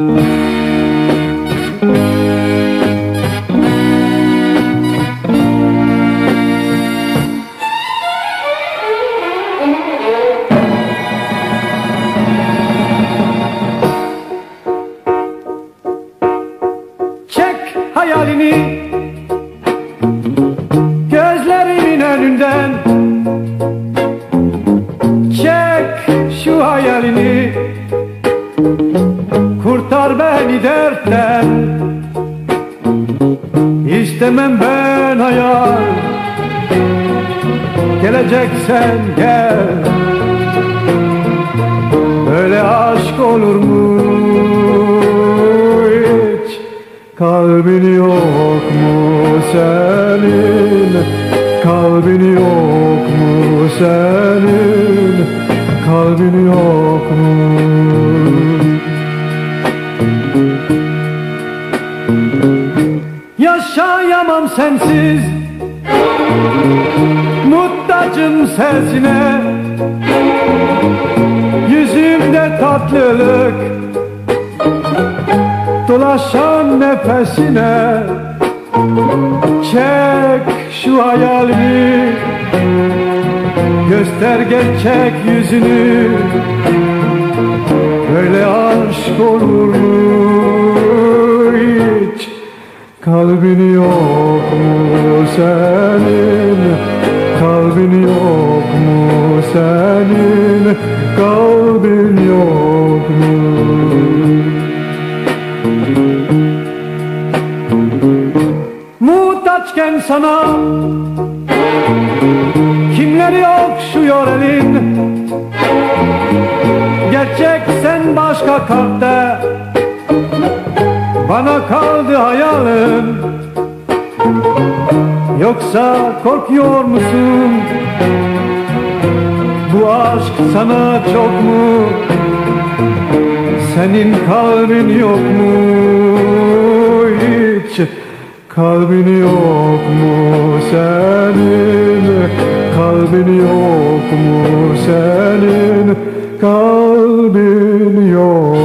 Çek Kurtar beni dertten. İstemem ben hayal. Geleceksen gel. Böyle aşk olur mu? Hiç Kalbin yok mu senin? Kalbin yok mu senin? Kalbin yok mu Yaşayamam sensiz. Muhtacım sesine. Yüzümde tatlılık. Dolaşan nefesine. Çek şu hayalini Göster gerçek yüzünü. Böyle aşk olur mu Kalbin yok mu senin? Kalbin yok mu senin? Kalbin yok mu? Muhtaçken sana Kimleri okşuyor elin? Gerçek sen başka kalpte Bana kaldı hayalin Yoksa korkuyor musun? Bu aşk sana çok mu? Senin kalbin yok mu? Hiç Kalbin yok mu? Senin Kalbin yok mu? Senin Kalbin yok